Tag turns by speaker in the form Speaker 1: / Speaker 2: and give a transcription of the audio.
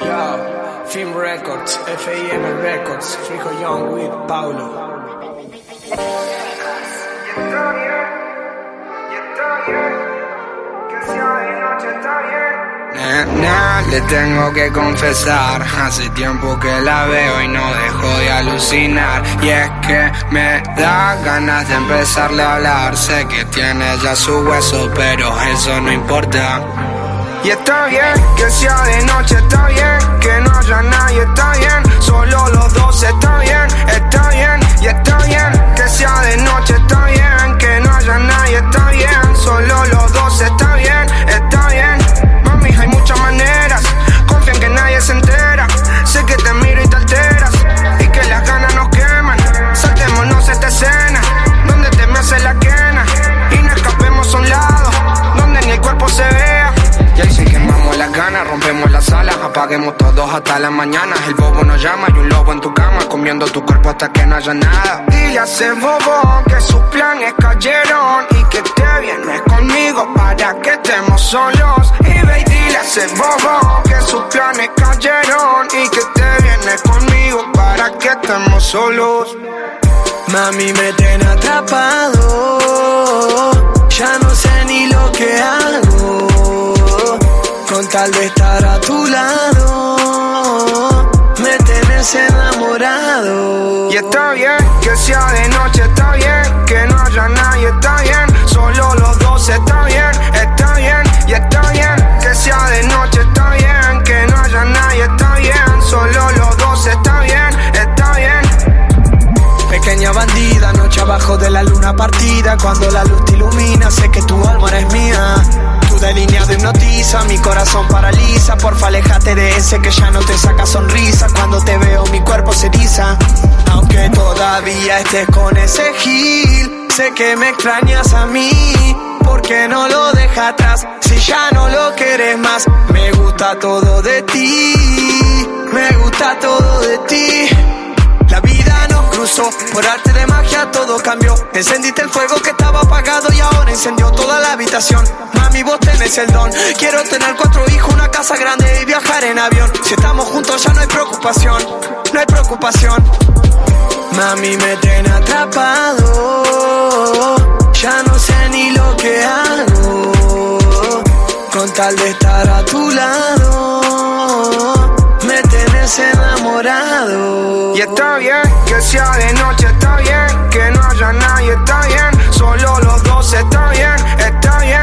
Speaker 1: Yo, Film Records, FIM Records, Frijo Young with Paulo.
Speaker 2: Nena, le tengo que confesar, hace tiempo que la veo y no dejo de alucinar. Y es que me da ganas de empezarle a hablar. Sé que tiene ya su hueso, pero eso no importa. Y está bien que sea de noche, está bien que no haya nadie, apaguemos todos hasta la mañana. El bobo nos llama y un lobo en tu cama, comiendo tu cuerpo hasta que no haya nada. Dile a ese bobo que sus planes cayeron y que te vienes conmigo para que estemos solos. Y ve y dile a ese bobo que sus planes cayeron y que te vienes conmigo para que estemos solos.
Speaker 1: Mami, me tiene atrapado. Ya no sé ni lo que hago. Con tal de bandida, noche abajo de la luna partida. Cuando la luz te ilumina, sé que tu alma eres mía. Tu delineado hipnotiza, mi corazón paraliza. Porfa, alejate de ese que ya no te saca sonrisa. Cuando te veo, mi cuerpo se eriza. Aunque todavía estés con ese gil, sé que me extrañas a mí. ¿Por qué no lo dejas atrás? Si ya no lo quieres más, me gusta todo de ti. Me gusta todo de ti. Por arte de magia todo cambió. Encendiste el fuego que estaba apagado y ahora encendió toda la habitación. Mami, vos tenés el don. Quiero tener cuatro hijos, una casa grande y viajar en avión. Si estamos juntos ya no hay preocupación, no hay preocupación. Mami, me tiene atrapado. Ya no sé ni lo que hago. Con tal de estar a tu lado enamorado. Y
Speaker 2: está bien que sea de noche, está bien que no haya nadie, está bien. Solo los dos, está bien, está bien